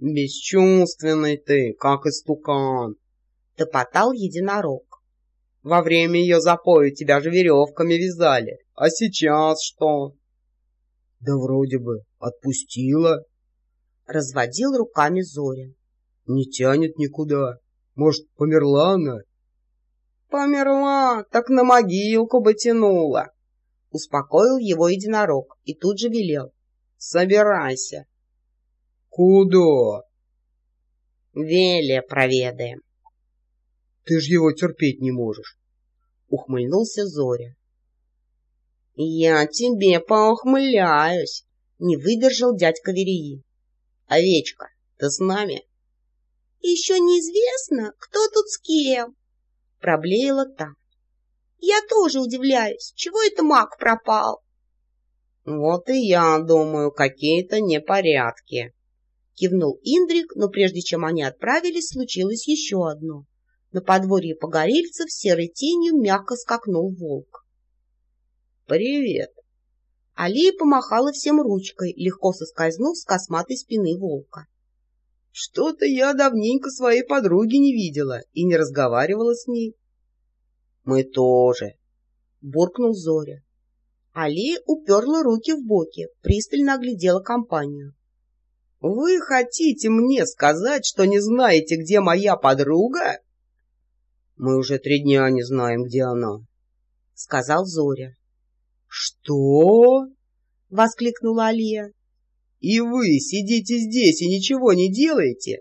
Бесчувственный ты, как истукан, — топотал единорог. Во время ее запоя тебя же веревками вязали. А сейчас что? Да вроде бы отпустила. Разводил руками Зоря. Не тянет никуда. Может, померла она? Померла, так на могилку бы тянула. Успокоил его единорог и тут же велел. Собирайся. Куда? Веле проведаем. Ты ж его терпеть не можешь. Ухмыльнулся Зоря. Я тебе поухмыляюсь, не выдержал дядька Вереи. Овечка, ты с нами? Еще неизвестно, кто тут с кем, проблеяла та. Я тоже удивляюсь, чего это маг пропал? Вот и я думаю, какие-то непорядки. Кивнул Индрик, но прежде чем они отправились, случилось еще одно. На подворье погорельцев серой тенью мягко скакнул волк. «Привет!» Алия помахала всем ручкой, легко соскользнув с косматой спины волка. «Что-то я давненько своей подруги не видела и не разговаривала с ней». «Мы тоже», — буркнул Зоря. Алия уперла руки в боки, пристально оглядела компанию. «Вы хотите мне сказать, что не знаете, где моя подруга?» Мы уже три дня не знаем, где она, — сказал Зоря. — Что? — воскликнула Алия. — И вы сидите здесь и ничего не делаете?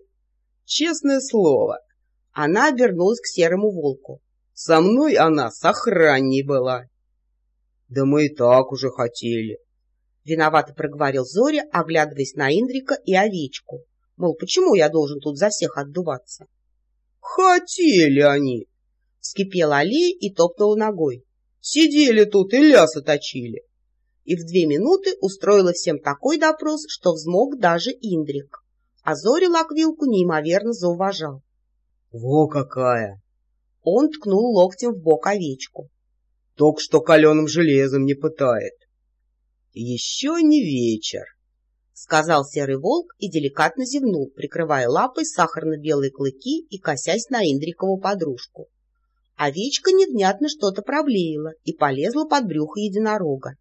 Честное слово. Она обернулась к серому волку. Со мной она с охранней была. — Да мы и так уже хотели. Виновато проговорил Зоря, оглядываясь на Индрика и овечку. Мол, почему я должен тут за всех отдуваться? — Хотели они, — вскипела Алия и топнула ногой. «Сидели тут и лясы точили!» И в две минуты устроила всем такой допрос, что взмок даже Индрик. А Зоря Лаквилку неимоверно зауважал. «Во какая!» Он ткнул локтем в бок овечку. «Только что каленым железом не пытает!» «Еще не вечер!» — сказал серый волк и деликатно зевнул, прикрывая лапой сахарно-белые клыки и косясь на Индрикову подружку. Овечка невнятно что-то проблеяла и полезла под брюхо единорога.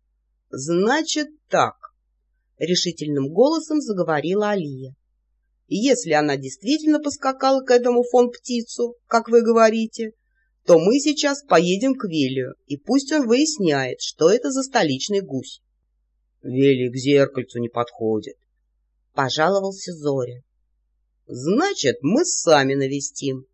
— Значит так, — решительным голосом заговорила Алия. — Если она действительно поскакала к этому фон-птицу, как вы говорите, то мы сейчас поедем к Велию, и пусть он выясняет, что это за столичный гусь. — Велий к зеркальцу не подходит, — пожаловался Зоря. — Значит, мы сами навестим,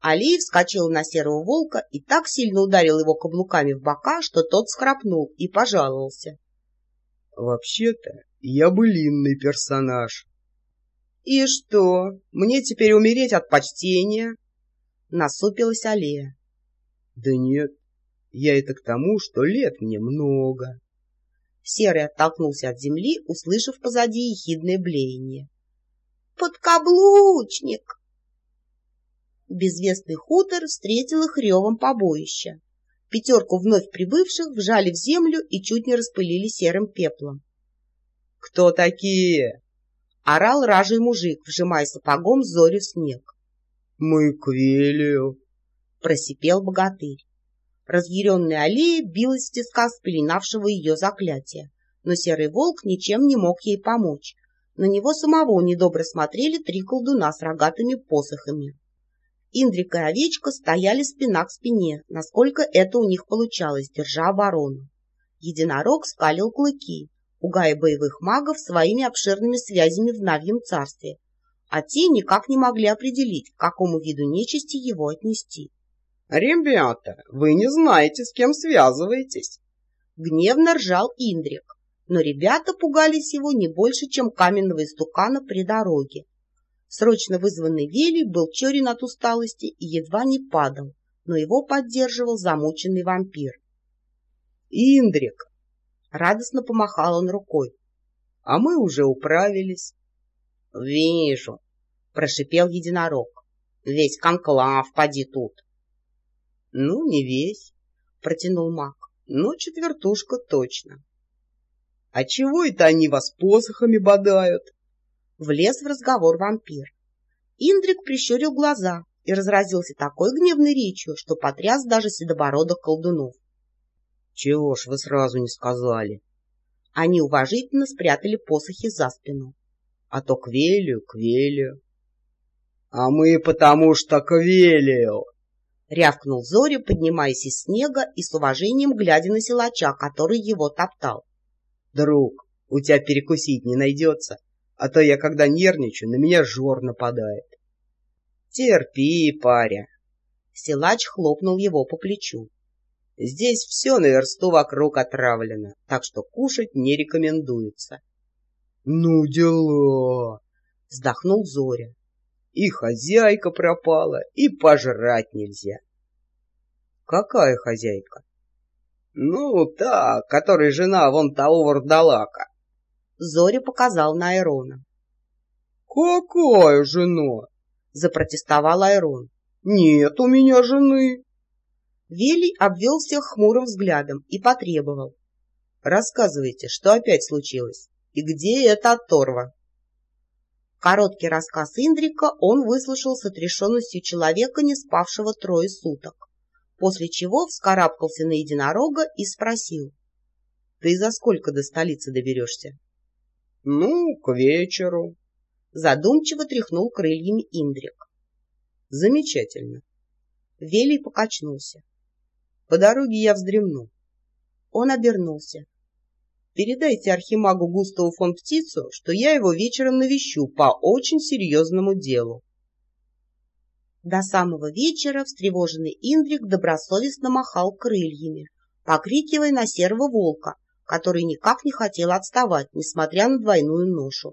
Алиев вскочил на серого волка и так сильно ударил его каблуками в бока, что тот схрапнул и пожаловался. — Вообще-то я былинный персонаж. — И что, мне теперь умереть от почтения? — насупилась Алия. — Да нет, я это к тому, что лет мне много. Серый оттолкнулся от земли, услышав позади ехидное блеяние. — Подкаблучник! Безвестный хутор встретил их ревом побоища. Пятерку вновь прибывших вжали в землю и чуть не распылили серым пеплом. — Кто такие? — орал ражий мужик, вжимая сапогом зорю в снег. — Мы к Велию, — просипел богатырь. Разъяренная аллея билась в тиска спеленавшего ее заклятия, но серый волк ничем не мог ей помочь. На него самого недобро смотрели три колдуна с рогатыми посохами. Индрик и овечка стояли спина к спине, насколько это у них получалось, держа оборону. Единорог скалил клыки, пугая боевых магов своими обширными связями в Навьем царстве, а те никак не могли определить, к какому виду нечисти его отнести. — Ребята, вы не знаете, с кем связываетесь! — гневно ржал Индрик, но ребята пугались его не больше, чем каменного истукана при дороге. Срочно вызванный Вели был черен от усталости и едва не падал, но его поддерживал замученный вампир. «Индрик!» — радостно помахал он рукой. «А мы уже управились». «Вижу!» — прошипел единорог. «Весь конклав поди тут». «Ну, не весь», — протянул маг, — «но четвертушка точно». «А чего это они вас посохами бодают?» Влез в разговор вампир. Индрик прищурил глаза и разразился такой гневной речью, что потряс даже седобородых колдунов. — Чего ж вы сразу не сказали? Они уважительно спрятали посохи за спину. — А то к Велию, к А мы потому что к рявкнул Зоря, поднимаясь из снега и с уважением глядя на силача, который его топтал. — Друг, у тебя перекусить не найдется, а то я, когда нервничаю, на меня жор нападает. — Терпи, паря. Силач хлопнул его по плечу. — Здесь все на версту вокруг отравлено, так что кушать не рекомендуется. — Ну дела! — вздохнул Зоря и хозяйка пропала, и пожрать нельзя. Какая хозяйка? Ну, та, которая жена вон того вурдалака. Зоря показал на Айрона. Какая жена? Запротестовал Айрон. Нет у меня жены. Велий обвел всех хмурым взглядом и потребовал. Рассказывайте, что опять случилось, и где эта оторва? Короткий рассказ Индрика он выслушал с отрешенностью человека, не спавшего трое суток, после чего вскарабкался на единорога и спросил. — Ты за сколько до столицы доберешься? — Ну, к вечеру. Задумчиво тряхнул крыльями Индрик. — Замечательно. Велий покачнулся. — По дороге я вздремну. Он обернулся. Передайте архимагу Густаву фон Птицу, что я его вечером навещу по очень серьезному делу. До самого вечера встревоженный Индрик добросовестно махал крыльями, покрикивая на серого волка, который никак не хотел отставать, несмотря на двойную ношу.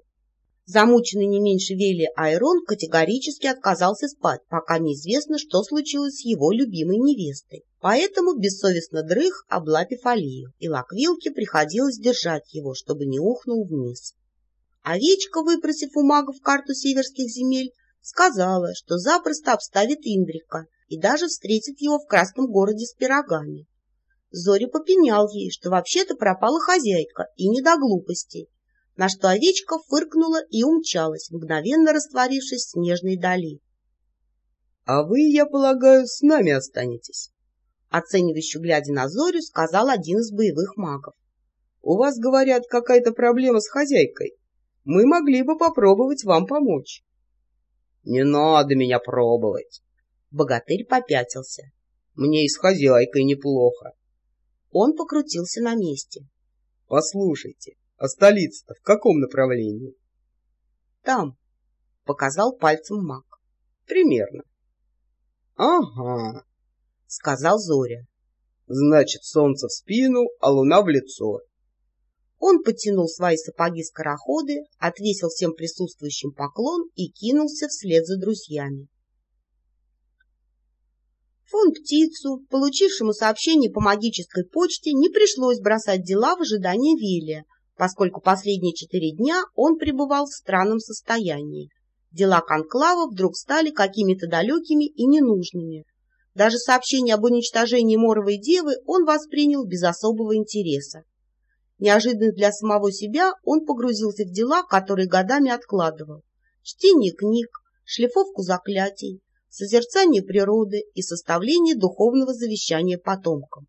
Замученный не меньше Вели Айрон категорически отказался спать, пока неизвестно, что случилось с его любимой невестой. Поэтому бессовестно дрых, облапив алию, и Лаквилке приходилось держать его, чтобы не ухнул вниз. Овечка, выпросив у магов карту северских земель, сказала, что запросто обставит Индрика и даже встретит его в Красном городе с пирогами. Зори попенял ей, что вообще-то пропала хозяйка и не до глупостей, на что овечка фыркнула и умчалась, мгновенно растворившись в снежной дали. — А вы, я полагаю, с нами останетесь? Оценивающе глядя на Зорю, сказал один из боевых магов. — У вас, говорят, какая-то проблема с хозяйкой. Мы могли бы попробовать вам помочь. — Не надо меня пробовать. Богатырь попятился. — Мне и с хозяйкой неплохо. Он покрутился на месте. — Послушайте, а столица-то в каком направлении? — Там, — показал пальцем маг. — Примерно. — Ага, — сказал Зоря. — Значит, солнце в спину, а луна в лицо. Он потянул свои сапоги-скороходы, отвесил всем присутствующим поклон и кинулся вслед за друзьями. Фон Птицу, получившему сообщение по магической почте, не пришлось бросать дела в ожидании Велия, поскольку последние четыре дня он пребывал в странном состоянии. Дела конклава вдруг стали какими-то далекими и ненужными. Даже сообщение об уничтожении Моровой Девы он воспринял без особого интереса. Неожиданно для самого себя он погрузился в дела, которые годами откладывал. Чтение книг, шлифовку заклятий, созерцание природы и составление духовного завещания потомкам.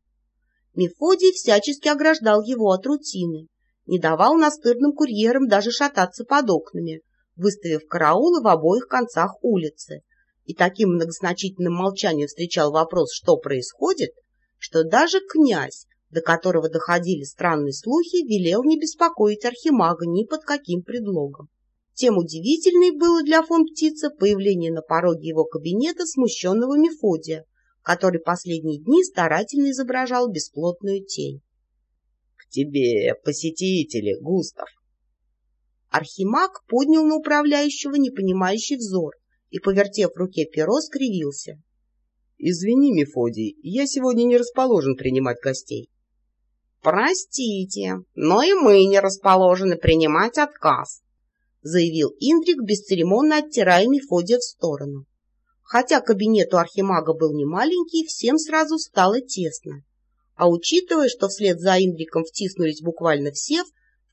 Мефодий всячески ограждал его от рутины, не давал настырным курьерам даже шататься под окнами, выставив караулы в обоих концах улицы, и таким многозначительным молчанием встречал вопрос, что происходит, что даже князь, до которого доходили странные слухи, велел не беспокоить архимага ни под каким предлогом. Тем удивительней было для фон Птица появление на пороге его кабинета смущенного Мефодия, который последние дни старательно изображал бесплотную тень тебе посетители, Густав. Архимаг поднял на управляющего непонимающий взор и, повертев в руке перо, скривился. — Извини, Мефодий, я сегодня не расположен принимать гостей. — Простите, но и мы не расположены принимать отказ, — заявил Индрик, бесцеремонно оттирая Мефодия в сторону. Хотя кабинет у архимага был немаленький, всем сразу стало тесно. А учитывая, что вслед за Индриком втиснулись буквально все,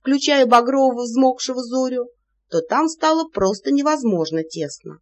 включая багрового взмокшего Зорю, то там стало просто невозможно тесно.